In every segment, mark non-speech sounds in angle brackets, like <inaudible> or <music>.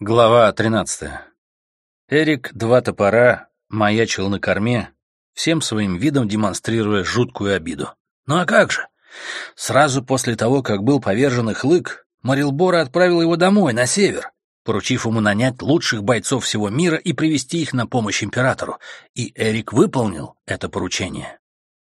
Глава 13. Эрик два топора маячил на корме, всем своим видом демонстрируя жуткую обиду. Ну а как же? Сразу после того, как был повержен их лык, Марилбора отправил его домой, на север, поручив ему нанять лучших бойцов всего мира и привести их на помощь императору, и Эрик выполнил это поручение.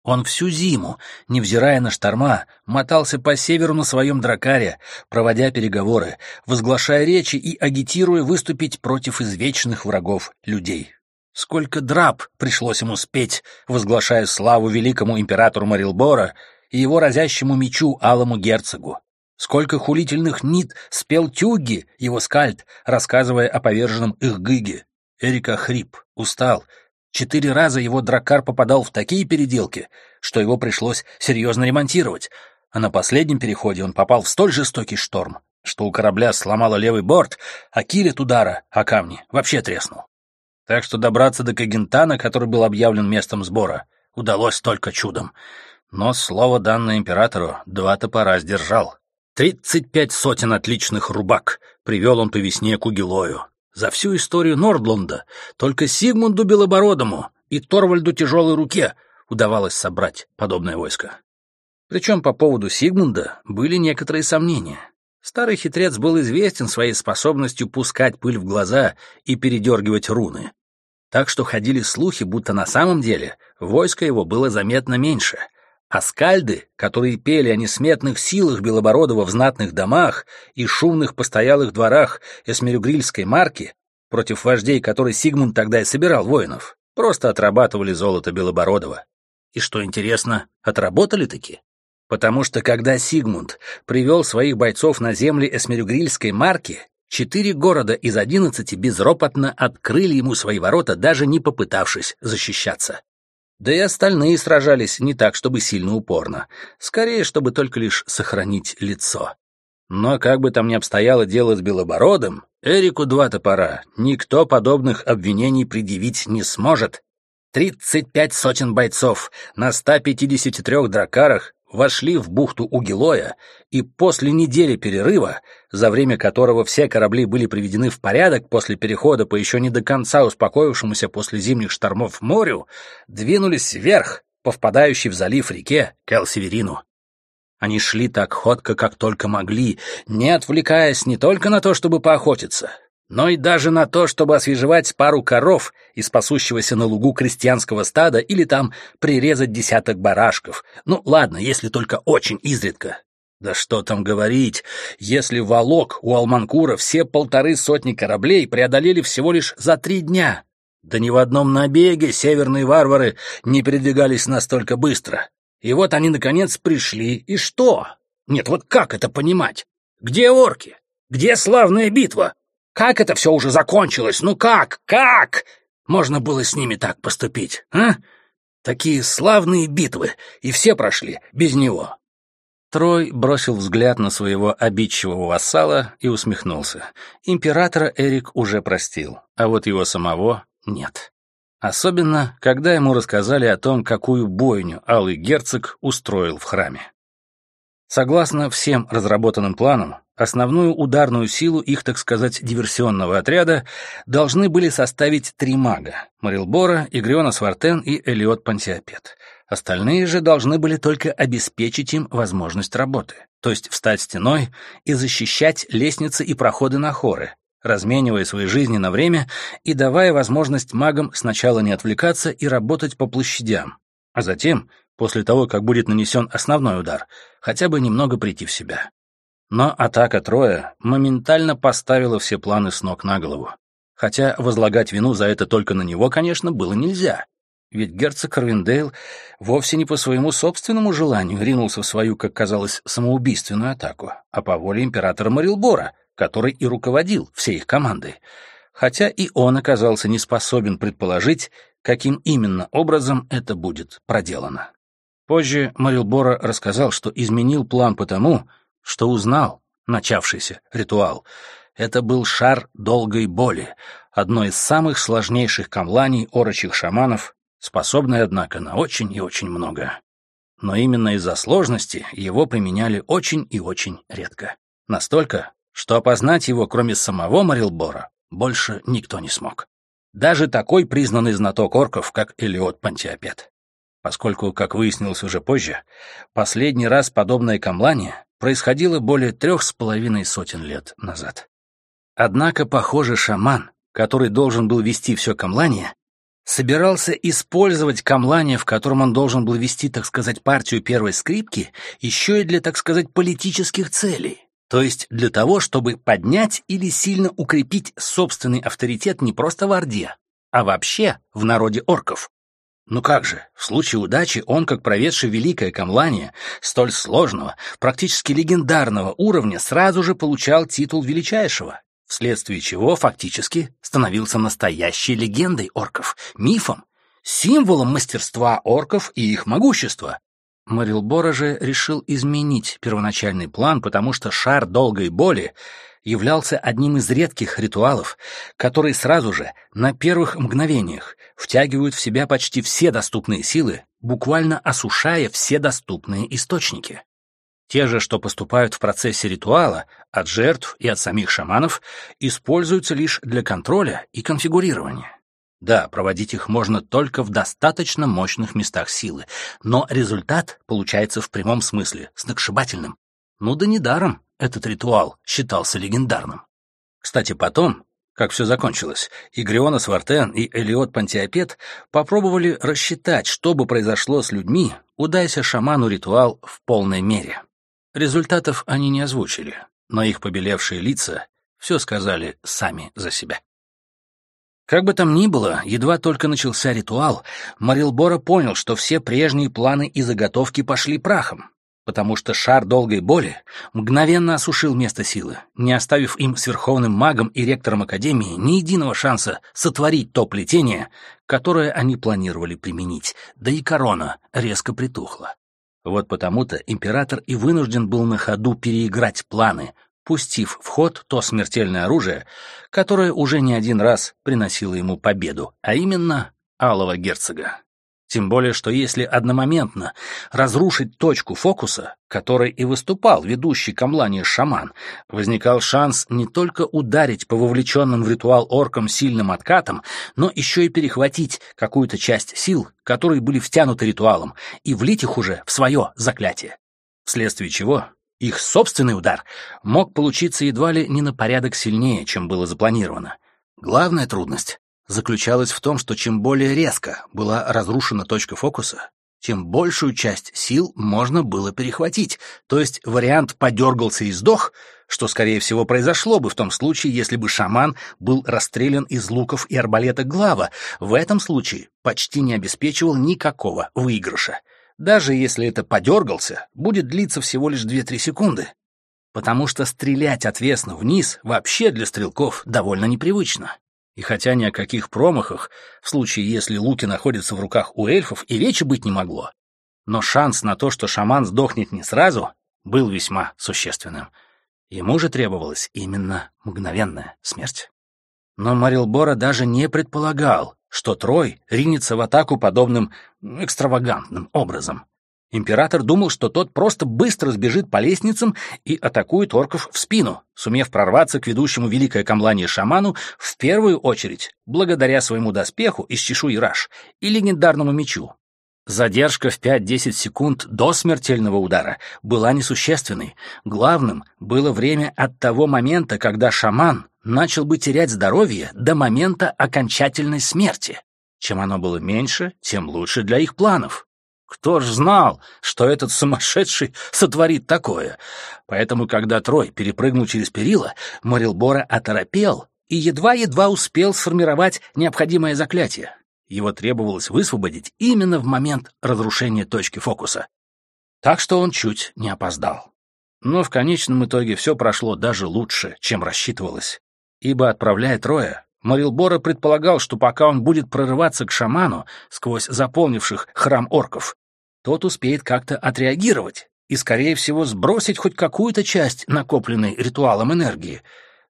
Он всю зиму, невзирая на шторма, мотался по северу на своем дракаре, проводя переговоры, возглашая речи и агитируя выступить против извечных врагов людей. Сколько драп пришлось ему спеть, возглашая славу великому императору Марилбора и его разящему мечу Алому герцогу. Сколько хулительных нит спел Тюгги, его скальд, рассказывая о поверженном их гыге. Эрика хрип, устал, Четыре раза его драккар попадал в такие переделки, что его пришлось серьезно ремонтировать, а на последнем переходе он попал в столь жестокий шторм, что у корабля сломало левый борт, а килет удара о камни вообще треснул. Так что добраться до Кагентана, который был объявлен местом сбора, удалось только чудом. Но слово, данное императору, два топора сдержал. Тридцать пять сотен отличных рубак привел он по весне к Угилою, за всю историю Нордлунда только Сигмунду Белобородому и Торвальду Тяжелой Руке удавалось собрать подобное войско. Причем по поводу Сигмунда были некоторые сомнения. Старый хитрец был известен своей способностью пускать пыль в глаза и передергивать руны. Так что ходили слухи, будто на самом деле войско его было заметно меньше — а скальды, которые пели о несметных силах Белобородова в знатных домах и шумных постоялых дворах эсмерюгрильской марки, против вождей которой Сигмунд тогда и собирал воинов, просто отрабатывали золото Белобородова. И что интересно, отработали-таки? Потому что когда Сигмунд привел своих бойцов на земли эсмерюгрильской марки, четыре города из одиннадцати безропотно открыли ему свои ворота, даже не попытавшись защищаться. Да и остальные сражались не так, чтобы сильно упорно. Скорее, чтобы только лишь сохранить лицо. Но как бы там ни обстояло дело с Белобородом, Эрику два топора никто подобных обвинений предъявить не сможет. Тридцать пять сотен бойцов на 153 дракарах вошли в бухту Угилоя, и после недели перерыва, за время которого все корабли были приведены в порядок после перехода по еще не до конца успокоившемуся после зимних штормов морю, двинулись вверх по впадающей в залив реке Келсеверину. Они шли так ходко, как только могли, не отвлекаясь не только на то, чтобы поохотиться, но и даже на то, чтобы освежевать пару коров из пасущегося на лугу крестьянского стада или там прирезать десяток барашков. Ну, ладно, если только очень изредка. Да что там говорить, если волок у Алманкура все полторы сотни кораблей преодолели всего лишь за три дня. Да ни в одном набеге северные варвары не передвигались настолько быстро. И вот они, наконец, пришли, и что? Нет, вот как это понимать? Где орки? Где славная битва? Как это все уже закончилось? Ну как? Как? Можно было с ними так поступить, а? Такие славные битвы, и все прошли без него. Трой бросил взгляд на своего обидчивого вассала и усмехнулся. Императора Эрик уже простил, а вот его самого нет. Особенно, когда ему рассказали о том, какую бойню Алый Герцог устроил в храме. Согласно всем разработанным планам, Основную ударную силу их, так сказать, диверсионного отряда должны были составить три мага — Марилбора, Игриона Свартен и Элиот Пантиопет. Остальные же должны были только обеспечить им возможность работы, то есть встать стеной и защищать лестницы и проходы на хоры, разменивая свои жизни на время и давая возможность магам сначала не отвлекаться и работать по площадям, а затем, после того, как будет нанесен основной удар, хотя бы немного прийти в себя. Но атака Троя моментально поставила все планы с ног на голову. Хотя возлагать вину за это только на него, конечно, было нельзя. Ведь герцог Карвиндейл вовсе не по своему собственному желанию ринулся в свою, как казалось, самоубийственную атаку, а по воле императора Марилбора, который и руководил всей их командой. Хотя и он оказался не способен предположить, каким именно образом это будет проделано. Позже Марилбора рассказал, что изменил план потому, что узнал начавшийся ритуал. Это был шар долгой боли, одно из самых сложнейших камланий орочих шаманов, способное, однако, на очень и очень много. Но именно из-за сложности его применяли очень и очень редко. Настолько, что опознать его, кроме самого Марилбора, больше никто не смог. Даже такой признанный знаток орков, как Элиот Пантиопет. Поскольку, как выяснилось уже позже, последний раз подобное камлание происходило более трех с половиной сотен лет назад. Однако, похоже, шаман, который должен был вести все камлание, собирался использовать камлание, в котором он должен был вести, так сказать, партию первой скрипки, еще и для, так сказать, политических целей. То есть для того, чтобы поднять или сильно укрепить собственный авторитет не просто в Орде, а вообще в народе орков. Ну как же, в случае удачи он, как проведший великое камлание, столь сложного, практически легендарного уровня, сразу же получал титул величайшего, вследствие чего фактически становился настоящей легендой орков, мифом, символом мастерства орков и их могущества. Морилбора же решил изменить первоначальный план, потому что шар долгой боли являлся одним из редких ритуалов, которые сразу же, на первых мгновениях, втягивают в себя почти все доступные силы, буквально осушая все доступные источники. Те же, что поступают в процессе ритуала, от жертв и от самих шаманов, используются лишь для контроля и конфигурирования. Да, проводить их можно только в достаточно мощных местах силы, но результат получается в прямом смысле сногсшибательным. Ну да недаром этот ритуал считался легендарным. Кстати, потом, как все закончилось, и Свартен, и Элиот Пантиопет попробовали рассчитать, что бы произошло с людьми, удайся шаману ритуал в полной мере. Результатов они не озвучили, но их побелевшие лица все сказали сами за себя. Как бы там ни было, едва только начался ритуал, Марилбора понял, что все прежние планы и заготовки пошли прахом, потому что шар долгой боли мгновенно осушил место силы, не оставив им с верховным магом и ректором Академии ни единого шанса сотворить то плетение, которое они планировали применить, да и корона резко притухла. Вот потому-то император и вынужден был на ходу переиграть планы, пустив в ход то смертельное оружие, которое уже не один раз приносило ему победу, а именно алого герцога. Тем более, что если одномоментно разрушить точку фокуса, которой и выступал ведущий камлания шаман, возникал шанс не только ударить по вовлеченным в ритуал оркам сильным откатом, но еще и перехватить какую-то часть сил, которые были втянуты ритуалом, и влить их уже в свое заклятие. Вследствие чего их собственный удар мог получиться едва ли не на порядок сильнее, чем было запланировано. Главная трудность заключалась в том, что чем более резко была разрушена точка фокуса, тем большую часть сил можно было перехватить, то есть вариант «подергался и сдох», что, скорее всего, произошло бы в том случае, если бы шаман был расстрелян из луков и арбалета глава, в этом случае почти не обеспечивал никакого выигрыша. Даже если это «подергался», будет длиться всего лишь 2-3 секунды, потому что стрелять отвесно вниз вообще для стрелков довольно непривычно. И хотя ни о каких промахах, в случае, если луки находятся в руках у эльфов, и речи быть не могло, но шанс на то, что шаман сдохнет не сразу, был весьма существенным. Ему же требовалась именно мгновенная смерть. Но Марилбора даже не предполагал, что Трой ринется в атаку подобным экстравагантным образом. Император думал, что тот просто быстро сбежит по лестницам и атакует орков в спину, сумев прорваться к ведущему великое камлание шаману в первую очередь благодаря своему доспеху из чешуи раш и легендарному мечу. Задержка в 5-10 секунд до смертельного удара была несущественной. Главным было время от того момента, когда шаман начал бы терять здоровье до момента окончательной смерти. Чем оно было меньше, тем лучше для их планов. Кто ж знал, что этот сумасшедший сотворит такое? Поэтому, когда Трой перепрыгнул через перила, Морилбора оторопел и едва-едва успел сформировать необходимое заклятие. Его требовалось высвободить именно в момент разрушения точки фокуса. Так что он чуть не опоздал. Но в конечном итоге все прошло даже лучше, чем рассчитывалось. Ибо, отправляя Троя, Марилбора предполагал, что пока он будет прорываться к шаману сквозь заполнивших храм орков, тот успеет как-то отреагировать и, скорее всего, сбросить хоть какую-то часть накопленной ритуалом энергии.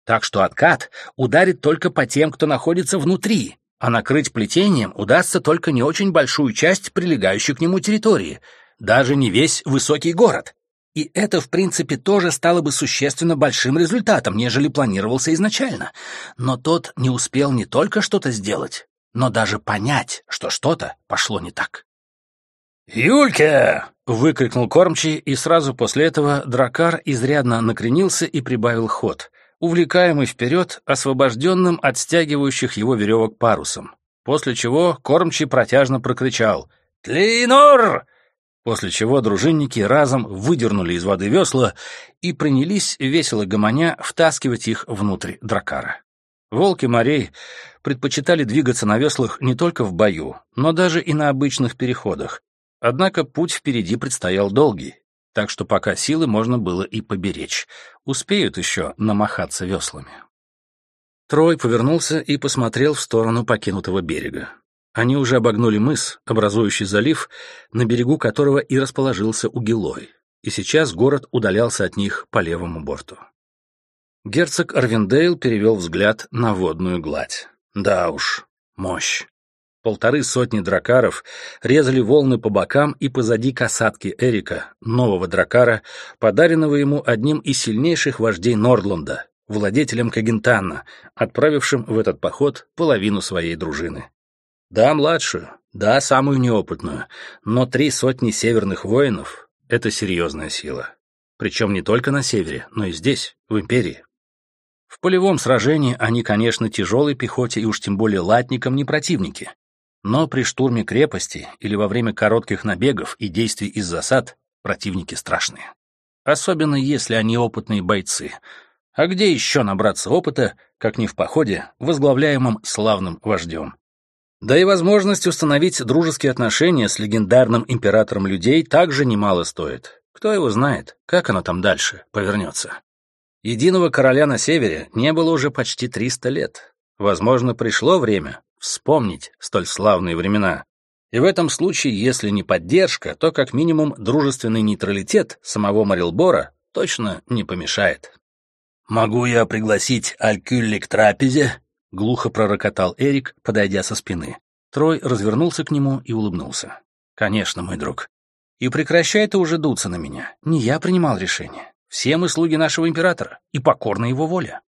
Так что откат ударит только по тем, кто находится внутри, а накрыть плетением удастся только не очень большую часть прилегающей к нему территории, даже не весь высокий город. И это, в принципе, тоже стало бы существенно большим результатом, нежели планировался изначально. Но тот не успел не только что-то сделать, но даже понять, что что-то пошло не так. «Юлька!» — выкрикнул кормчий, и сразу после этого дракар изрядно накренился и прибавил ход, увлекаемый вперед освобожденным от стягивающих его веревок парусом, после чего кормчий протяжно прокричал «Тлинор!» После чего дружинники разом выдернули из воды весла и принялись, весело гомоня, втаскивать их внутрь дракара. Волки морей предпочитали двигаться на веслах не только в бою, но даже и на обычных переходах. Однако путь впереди предстоял долгий, так что пока силы можно было и поберечь. Успеют еще намахаться веслами. Трой повернулся и посмотрел в сторону покинутого берега. Они уже обогнули мыс, образующий залив, на берегу которого и расположился Угилой, и сейчас город удалялся от них по левому борту. Герцог Арвиндейл перевел взгляд на водную гладь. Да уж, мощь. Полторы сотни дракаров резали волны по бокам и позади касатки Эрика, нового дракара, подаренного ему одним из сильнейших вождей Нордланда, владетелем Кагентана, отправившим в этот поход половину своей дружины. Да, младшую, да, самую неопытную, но три сотни северных воинов — это серьезная сила. Причем не только на севере, но и здесь, в Империи. В полевом сражении они, конечно, тяжелой пехоте и уж тем более латникам не противники. Но при штурме крепости или во время коротких набегов и действий из засад противники страшные. Особенно если они опытные бойцы. А где еще набраться опыта, как не в походе, возглавляемом славным вождем? Да и возможность установить дружеские отношения с легендарным императором людей также немало стоит. Кто его знает, как оно там дальше повернется. Единого короля на севере не было уже почти 300 лет. Возможно, пришло время вспомнить столь славные времена. И в этом случае, если не поддержка, то как минимум дружественный нейтралитет самого Марилбора точно не помешает. «Могу я пригласить Алькюлли к трапезе?» — глухо пророкотал Эрик, подойдя со спины. Трой развернулся к нему и улыбнулся. «Конечно, мой друг. И прекращай ты уже дуться на меня. Не я принимал решение. Все мы слуги нашего императора и покорны его воле».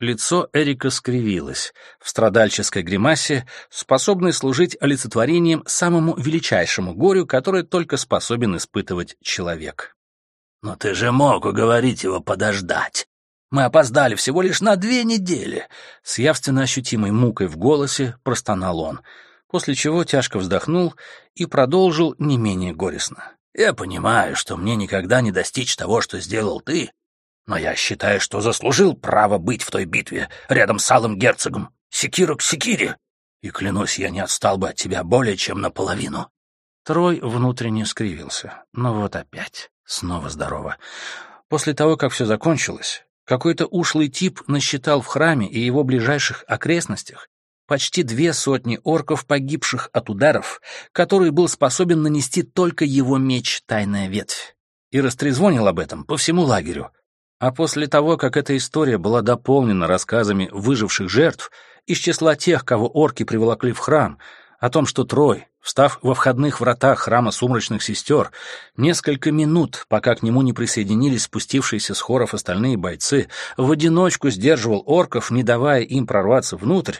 Лицо Эрика скривилось в страдальческой гримасе, способной служить олицетворением самому величайшему горю, которое только способен испытывать человек. «Но ты же мог уговорить его подождать. Мы опоздали всего лишь на две недели!» С явственно ощутимой мукой в голосе простонал он, после чего тяжко вздохнул и продолжил не менее горестно. Я понимаю, что мне никогда не достичь того, что сделал ты, но я считаю, что заслужил право быть в той битве рядом с алым герцогом, секиру к секире, и, клянусь, я не отстал бы от тебя более чем наполовину». Трой внутренне скривился. Но вот опять. Снова здорово. После того, как все закончилось, какой-то ушлый тип насчитал в храме и его ближайших окрестностях почти две сотни орков, погибших от ударов, который был способен нанести только его меч «Тайная ветвь», и растрезвонил об этом по всему лагерю. А после того, как эта история была дополнена рассказами выживших жертв из числа тех, кого орки приволокли в храм, о том, что Трой, встав во входных вратах храма сумрачных сестер, несколько минут, пока к нему не присоединились спустившиеся с хоров остальные бойцы, в одиночку сдерживал орков, не давая им прорваться внутрь,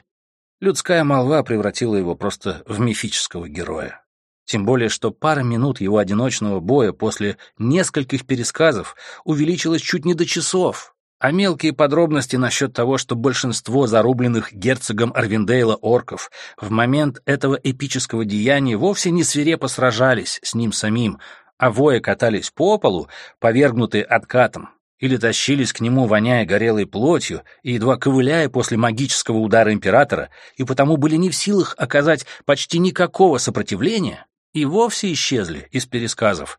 Людская молва превратила его просто в мифического героя. Тем более, что пара минут его одиночного боя после нескольких пересказов увеличилась чуть не до часов, а мелкие подробности насчет того, что большинство зарубленных герцогом Арвиндейла орков в момент этого эпического деяния вовсе не свирепо сражались с ним самим, а воя катались по полу, повергнутые откатом, или тащились к нему, воняя горелой плотью и едва ковыляя после магического удара императора, и потому были не в силах оказать почти никакого сопротивления, и вовсе исчезли из пересказов.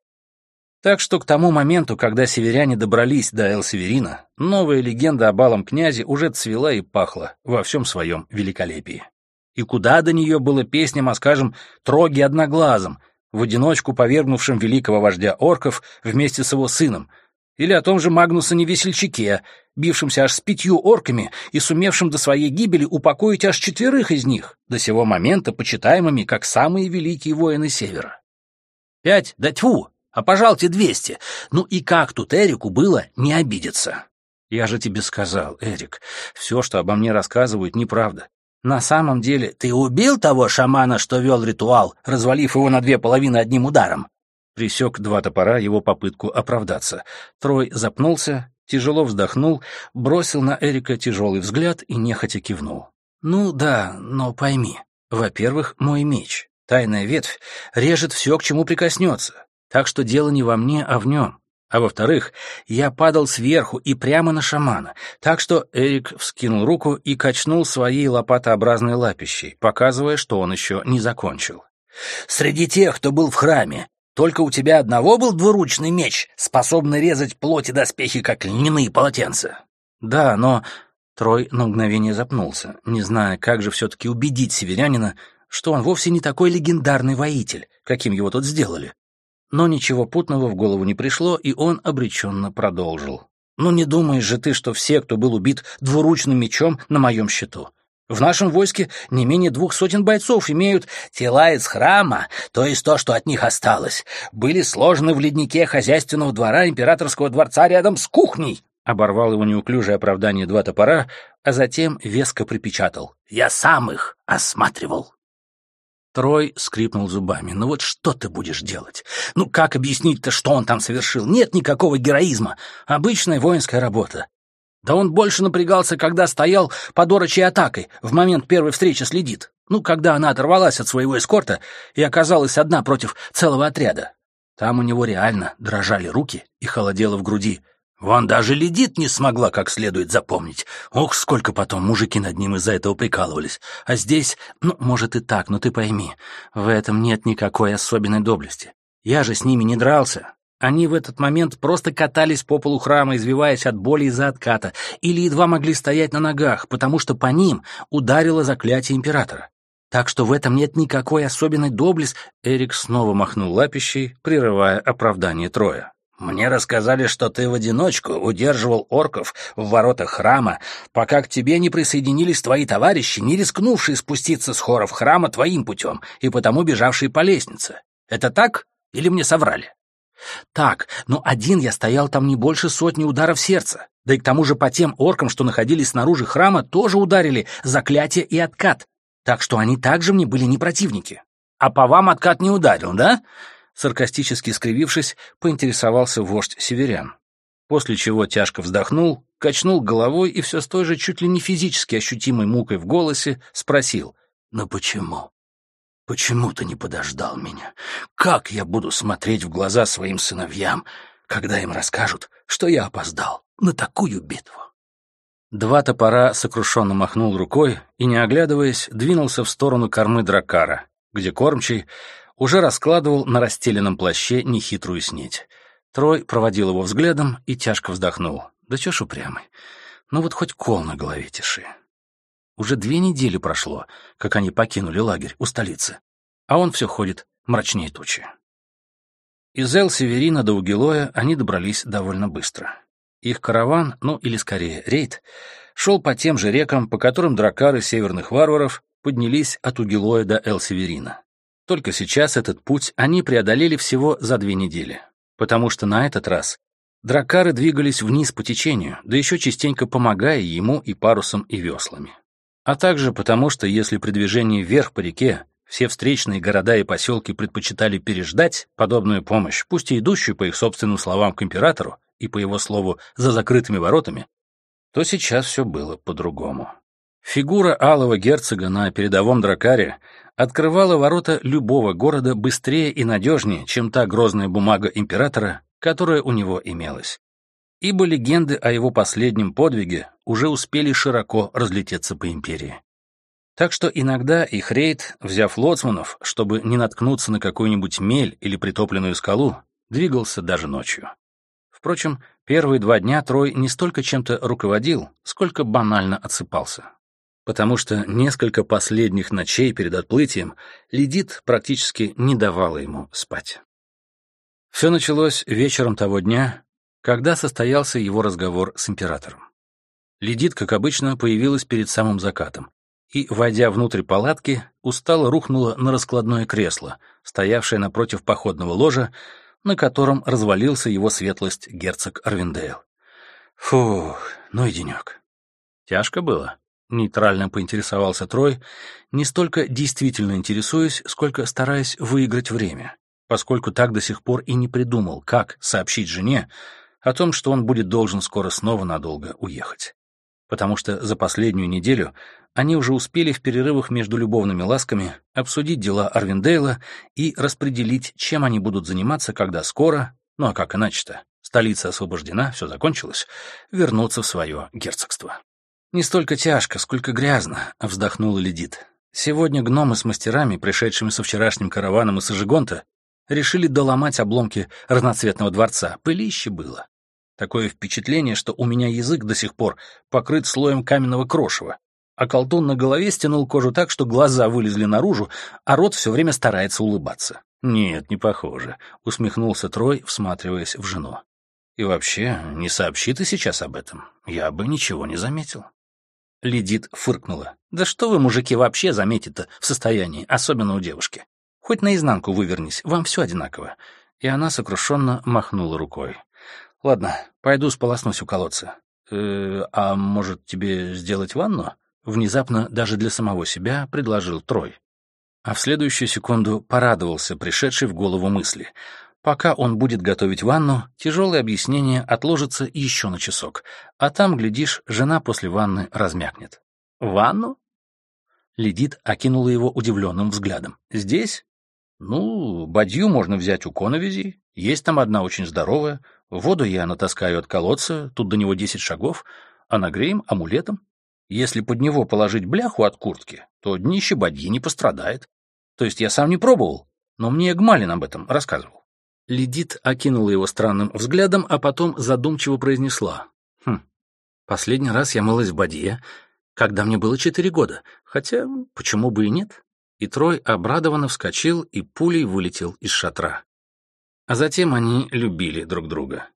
Так что к тому моменту, когда северяне добрались до Эл-Северина, новая легенда о балом князе уже цвела и пахла во всем своем великолепии. И куда до нее было песням, а скажем, троги одноглазом, в одиночку повергнувшим великого вождя орков вместе с его сыном — или о том же Магнусоне Весельчаке, бившемся аж с пятью орками и сумевшем до своей гибели упокоить аж четверых из них, до сего момента почитаемыми как самые великие воины Севера. Пять, да тьфу, а пожалуйте двести. Ну и как тут Эрику было не обидеться? Я же тебе сказал, Эрик, все, что обо мне рассказывают, неправда. На самом деле, ты убил того шамана, что вел ритуал, развалив его на две половины одним ударом? Присек два топора его попытку оправдаться. Трой запнулся, тяжело вздохнул, бросил на Эрика тяжелый взгляд и нехотя кивнул. «Ну да, но пойми. Во-первых, мой меч, тайная ветвь, режет все, к чему прикоснется. Так что дело не во мне, а в нем. А во-вторых, я падал сверху и прямо на шамана, так что Эрик вскинул руку и качнул своей лопатообразной лапищей, показывая, что он еще не закончил. «Среди тех, кто был в храме, только у тебя одного был двуручный меч, способный резать плоть и доспехи, как льняные полотенца?» «Да, но...» Трой на мгновение запнулся, не зная, как же все-таки убедить северянина, что он вовсе не такой легендарный воитель, каким его тут сделали. Но ничего путного в голову не пришло, и он обреченно продолжил. «Ну не думаешь же ты, что все, кто был убит двуручным мечом, на моем счету? В нашем войске не менее двух сотен бойцов имеют тела из храма, то есть то, что от них осталось, были сложены в леднике хозяйственного двора императорского дворца рядом с кухней». Оборвал его неуклюжее оправдание два топора, а затем веско припечатал. «Я сам их осматривал». Трой скрипнул зубами. «Ну вот что ты будешь делать? Ну как объяснить-то, что он там совершил? Нет никакого героизма. Обычная воинская работа. Да он больше напрягался, когда стоял под орочей атакой, в момент первой встречи с Ледит. Ну, когда она оторвалась от своего эскорта и оказалась одна против целого отряда. Там у него реально дрожали руки и холодело в груди. Вон даже Ледит не смогла как следует запомнить. Ох, сколько потом мужики над ним из-за этого прикалывались. А здесь, ну, может и так, но ты пойми, в этом нет никакой особенной доблести. Я же с ними не дрался. Они в этот момент просто катались по полу храма, извиваясь от боли из-за отката, или едва могли стоять на ногах, потому что по ним ударило заклятие императора. Так что в этом нет никакой особенной доблести. Эрик снова махнул лапищей, прерывая оправдание Троя. Мне рассказали, что ты в одиночку удерживал орков в воротах храма, пока к тебе не присоединились твои товарищи, не рискнувшие спуститься с хоров храма твоим путем и потому бежавшие по лестнице. Это так или мне соврали? Так, но один я стоял там не больше сотни ударов сердца. Да и к тому же по тем оркам, что находились снаружи храма, тоже ударили заклятие и откат. Так что они также мне были не противники. А по вам откат не ударил, да? Саркастически скривившись, поинтересовался вождь северян. После чего тяжко вздохнул, качнул головой и все с той же чуть ли не физически ощутимой мукой в голосе спросил «Но почему? Почему ты не подождал меня? Как я буду смотреть в глаза своим сыновьям, когда им расскажут, что я опоздал на такую битву?» Два топора сокрушенно махнул рукой и, не оглядываясь, двинулся в сторону кормы дракара, где кормчий уже раскладывал на расстеленном плаще нехитрую снеть. Трой проводил его взглядом и тяжко вздохнул. Да чё ж упрямый. Ну вот хоть кол на голове тиши. Уже две недели прошло, как они покинули лагерь у столицы. А он все ходит мрачнее тучи. Из Эл-Северина до Угилоя они добрались довольно быстро. Их караван, ну или скорее рейд, шел по тем же рекам, по которым дракары северных варваров поднялись от Угилоя до Эл-Северина. Только сейчас этот путь они преодолели всего за две недели, потому что на этот раз дракары двигались вниз по течению, да еще частенько помогая ему и парусом, и веслами. А также потому, что если при движении вверх по реке все встречные города и поселки предпочитали переждать подобную помощь, пусть и идущую, по их собственным словам, к императору и, по его слову, за закрытыми воротами, то сейчас все было по-другому. Фигура алого герцога на передовом дракаре открывала ворота любого города быстрее и надежнее, чем та грозная бумага императора, которая у него имелась. Ибо легенды о его последнем подвиге уже успели широко разлететься по империи. Так что иногда их рейд, взяв лоцманов, чтобы не наткнуться на какую-нибудь мель или притопленную скалу, двигался даже ночью. Впрочем, первые два дня Трой не столько чем-то руководил, сколько банально отсыпался потому что несколько последних ночей перед отплытием Ледит практически не давала ему спать. Все началось вечером того дня, когда состоялся его разговор с императором. Ледит, как обычно, появилась перед самым закатом и, войдя внутрь палатки, устало рухнула на раскладное кресло, стоявшее напротив походного ложа, на котором развалился его светлость герцог Арвиндейл. Фух, ну и денек. Тяжко было? Нейтрально поинтересовался Трой, не столько действительно интересуясь, сколько стараясь выиграть время, поскольку так до сих пор и не придумал, как сообщить жене о том, что он будет должен скоро снова надолго уехать. Потому что за последнюю неделю они уже успели в перерывах между любовными ласками обсудить дела Арвиндейла и распределить, чем они будут заниматься, когда скоро, ну а как иначе-то, столица освобождена, все закончилось, вернуться в свое герцогство. «Не столько тяжко, сколько грязно», — вздохнула Ледит. «Сегодня гномы с мастерами, пришедшими со вчерашним караваном из Ажигонта, решили доломать обломки разноцветного дворца. Пылище было. Такое впечатление, что у меня язык до сих пор покрыт слоем каменного крошева, а колтун на голове стянул кожу так, что глаза вылезли наружу, а рот все время старается улыбаться. «Нет, не похоже», — усмехнулся Трой, всматриваясь в жену. «И вообще, не сообщи ты сейчас об этом. Я бы ничего не заметил». Ледит фыркнула. «Да что вы, мужики, вообще заметите-то в состоянии, особенно у девушки? Хоть наизнанку вывернись, вам все одинаково». И она сокрушенно махнула рукой. «Ладно, пойду сполоснусь у колодца. Э, а может, тебе сделать ванну?» Внезапно даже для самого себя предложил Трой. А в следующую секунду порадовался пришедшей в голову мысли. Пока он будет готовить ванну, тяжелое объяснение отложится еще на часок, а там, глядишь, жена после ванны размякнет. «Ванну?» Ледит окинула его удивленным взглядом. «Здесь?» «Ну, бадью можно взять у коновизи, есть там одна очень здоровая, воду я натаскаю от колодца, тут до него десять шагов, а нагреем амулетом. Если под него положить бляху от куртки, то днище бадьи не пострадает. То есть я сам не пробовал, но мне Гмалин об этом рассказывал. Ледит окинула его странным взглядом, а потом задумчиво произнесла. «Хм, последний раз я мылась в бадье, когда мне было четыре года, хотя почему бы и нет?» И Трой обрадованно вскочил и пулей вылетел из шатра. А затем они любили друг друга.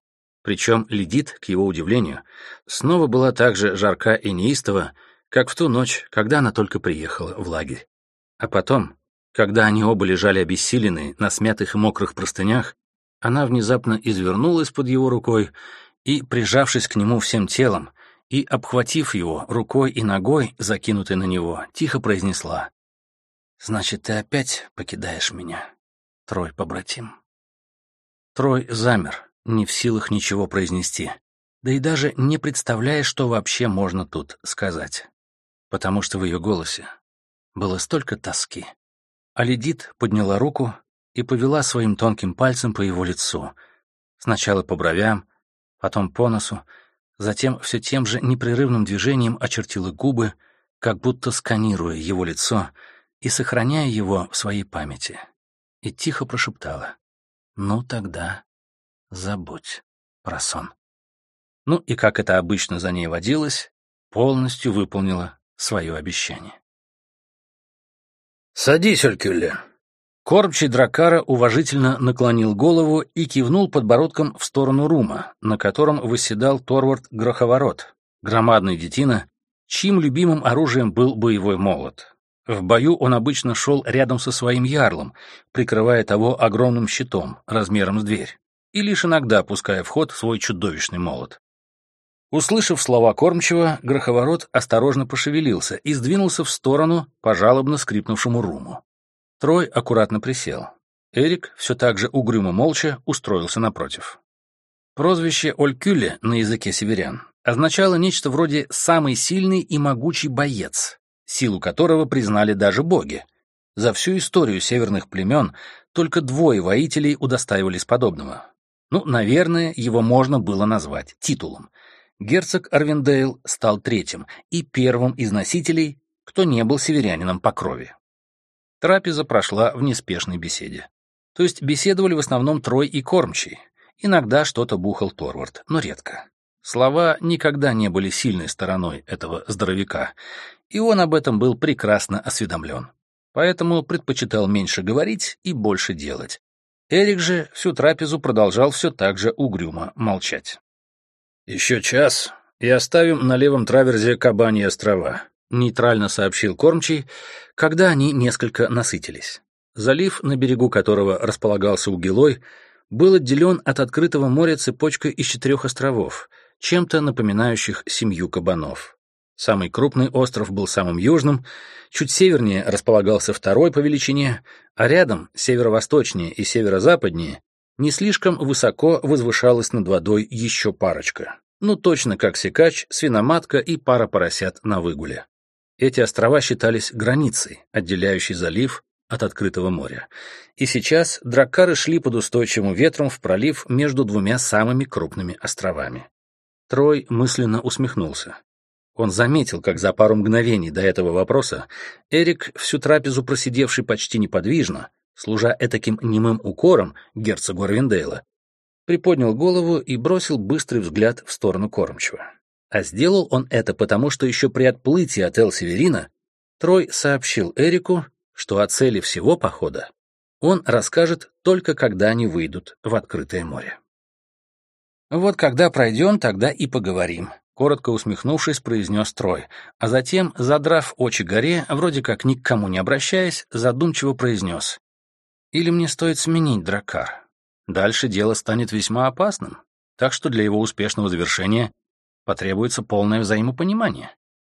Причем Ледит, к его удивлению, снова была так же жарка и неистова, как в ту ночь, когда она только приехала в лагерь. А потом, когда они оба лежали обессиленные на смятых и мокрых простынях, она внезапно извернулась под его рукой и, прижавшись к нему всем телом и обхватив его рукой и ногой, закинутой на него, тихо произнесла «Значит, ты опять покидаешь меня, Трой побратим». Трой замер, не в силах ничего произнести, да и даже не представляя, что вообще можно тут сказать. Потому что в ее голосе было столько тоски. А Ледит подняла руку и повела своим тонким пальцем по его лицу. Сначала по бровям, потом по носу, затем все тем же непрерывным движением очертила губы, как будто сканируя его лицо и сохраняя его в своей памяти. И тихо прошептала. «Ну тогда забудь про сон. Ну и как это обычно за ней водилось, полностью выполнила свое обещание. «Садись, Олькюле!» Кормчий Дракара уважительно наклонил голову и кивнул подбородком в сторону рума, на котором восседал Торвард Гроховорот, громадный детина, чьим любимым оружием был боевой молот. В бою он обычно шел рядом со своим ярлом, прикрывая того огромным щитом, размером с дверь и лишь иногда пуская в ход свой чудовищный молот. Услышав слова кормчего, гроховорот осторожно пошевелился и сдвинулся в сторону по жалобно скрипнувшему руму. Трой аккуратно присел. Эрик, все так же угрюмо молча, устроился напротив. Прозвище Олькюле на языке северян означало нечто вроде «самый сильный и могучий боец», силу которого признали даже боги. За всю историю северных племен только двое воителей удостаивались подобного ну, наверное, его можно было назвать титулом. Герцог Арвиндейл стал третьим и первым из носителей, кто не был северянином по крови. Трапеза прошла в неспешной беседе. То есть беседовали в основном Трой и Кормчий. Иногда что-то бухал Торвард, но редко. Слова никогда не были сильной стороной этого здоровяка, и он об этом был прекрасно осведомлен. Поэтому предпочитал меньше говорить и больше делать, Эрик же всю трапезу продолжал все так же угрюмо молчать. «Еще час, и оставим на левом траверзе Кабани острова», — нейтрально сообщил Кормчий, когда они несколько насытились. Залив, на берегу которого располагался Угилой, был отделен от открытого моря цепочкой из четырех островов, чем-то напоминающих семью кабанов. Самый крупный остров был самым южным, чуть севернее располагался второй по величине, а рядом, северо-восточнее и северо-западнее, не слишком высоко возвышалась над водой еще парочка. Ну, точно как секач, свиноматка и пара поросят на выгуле. Эти острова считались границей, отделяющей залив от открытого моря. И сейчас драккары шли под устойчивым ветром в пролив между двумя самыми крупными островами. Трой мысленно усмехнулся. Он заметил, как за пару мгновений до этого вопроса Эрик, всю трапезу просидевший почти неподвижно, служа этаким немым укором герцогу Арвиндейла, приподнял голову и бросил быстрый взгляд в сторону кормчего. А сделал он это потому, что еще при отплытии от Эл-Северина Трой сообщил Эрику, что о цели всего похода он расскажет только когда они выйдут в открытое море. «Вот когда пройдем, тогда и поговорим», Коротко усмехнувшись, произнес Трой, а затем, задрав очи горе, вроде как ни к кому не обращаясь, задумчиво произнес. «Или мне стоит сменить дракар? Дальше дело станет весьма опасным, так что для его успешного завершения потребуется полное взаимопонимание.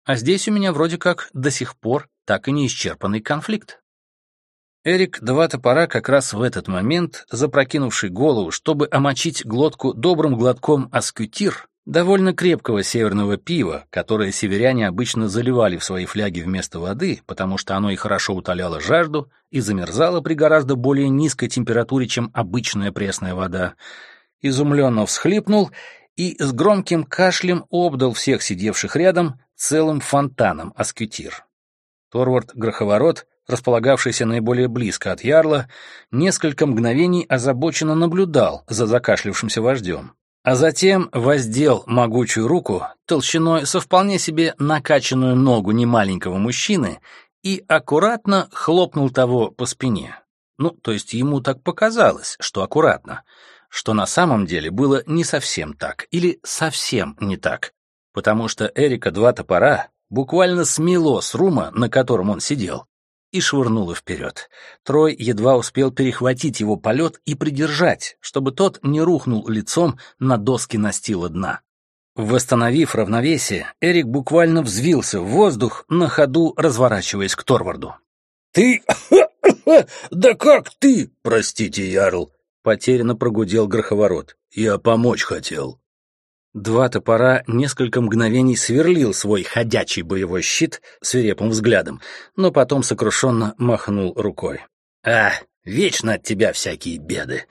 А здесь у меня вроде как до сих пор так и не исчерпанный конфликт». Эрик два топора как раз в этот момент, запрокинувший голову, чтобы омочить глотку добрым глотком аскютир, довольно крепкого северного пива, которое северяне обычно заливали в свои фляги вместо воды, потому что оно и хорошо утоляло жажду и замерзало при гораздо более низкой температуре, чем обычная пресная вода, изумленно всхлипнул и с громким кашлем обдал всех сидевших рядом целым фонтаном аскютир. Торвард Гроховорот, располагавшийся наиболее близко от ярла, несколько мгновений озабоченно наблюдал за закашлившимся вождем а затем воздел могучую руку толщиной со вполне себе накачанную ногу немаленького мужчины и аккуратно хлопнул того по спине. Ну, то есть ему так показалось, что аккуратно, что на самом деле было не совсем так, или совсем не так, потому что Эрика два топора буквально смело с рума, на котором он сидел, и швырнуло вперед. Трой едва успел перехватить его полет и придержать, чтобы тот не рухнул лицом на доски настила дна. Восстановив равновесие, Эрик буквально взвился в воздух, на ходу разворачиваясь к Торварду. «Ты... <coughs> да как ты? Простите, Ярл!» — потерянно прогудел гроховорот. «Я помочь хотел». Два топора несколько мгновений сверлил свой ходячий боевой щит свирепым взглядом, но потом сокрушенно махнул рукой. «А, вечно от тебя всякие беды!»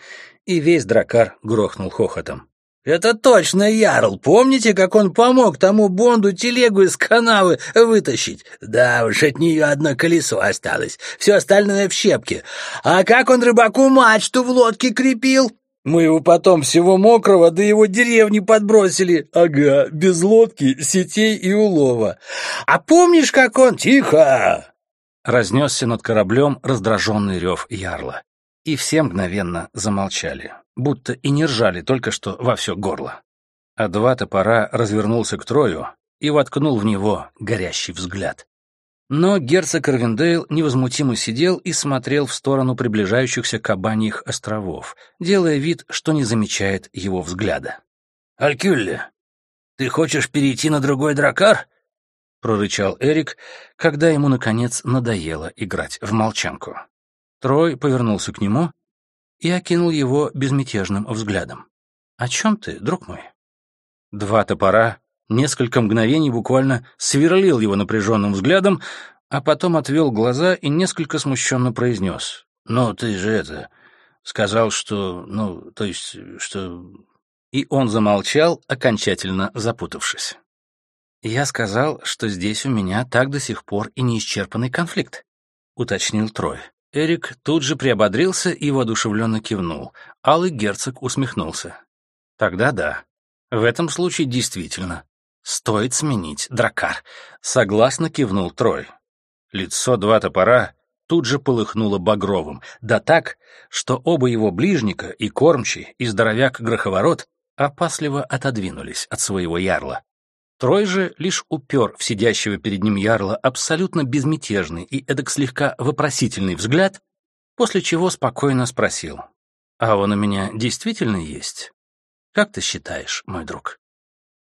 И весь дракар грохнул хохотом. «Это точно Ярл! Помните, как он помог тому Бонду телегу из канавы вытащить? Да уж, от нее одно колесо осталось, все остальное в щепке. А как он рыбаку мачту в лодке крепил?» Мы его потом всего мокрого до его деревни подбросили. Ага, без лодки, сетей и улова. А помнишь, как он... Тихо!» Разнесся над кораблем раздраженный рев ярла. И все мгновенно замолчали, будто и не ржали только что во все горло. А два топора развернулся к Трою и воткнул в него горящий взгляд. Но герцог Арвиндейл невозмутимо сидел и смотрел в сторону приближающихся кабаньих островов, делая вид, что не замечает его взгляда. «Алькюлле, ты хочешь перейти на другой дракар?» — прорычал Эрик, когда ему, наконец, надоело играть в молчанку. Трой повернулся к нему и окинул его безмятежным взглядом. «О чем ты, друг мой?» Два топора несколько мгновений буквально сверлил его напряженным взглядом, а потом отвел глаза и несколько смущенно произнес. «Ну, ты же это... сказал, что... ну, то есть, что...» И он замолчал, окончательно запутавшись. «Я сказал, что здесь у меня так до сих пор и неисчерпанный конфликт», — уточнил Трой. Эрик тут же приободрился и воодушевленно кивнул. Алый герцог усмехнулся. «Тогда да. В этом случае действительно «Стоит сменить, дракар», — согласно кивнул Трой. Лицо два топора тут же полыхнуло багровым, да так, что оба его ближника, и кормчий, и здоровяк Гроховорот, опасливо отодвинулись от своего ярла. Трой же лишь упер в сидящего перед ним ярла абсолютно безмятежный и эдак слегка вопросительный взгляд, после чего спокойно спросил. А он у меня действительно есть? Как ты считаешь, мой друг?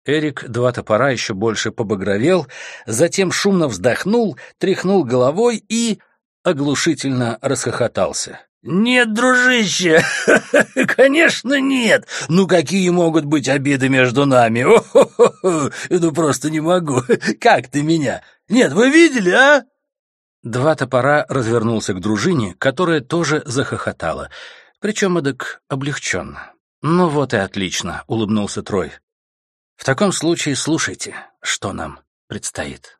Эрик два топора еще больше побагровел, затем шумно вздохнул, тряхнул головой и оглушительно расхохотался. «Нет, дружище, <laughs> конечно нет. Ну какие могут быть обиды между нами? <laughs> О-хо-хо, ну просто не могу. <laughs> Как ты меня? Нет, вы видели, а?» Два топора развернулся к дружине, которая тоже захохотала, причем эдак облегченно. «Ну вот и отлично», — улыбнулся Трой. «В таком случае слушайте, что нам предстоит».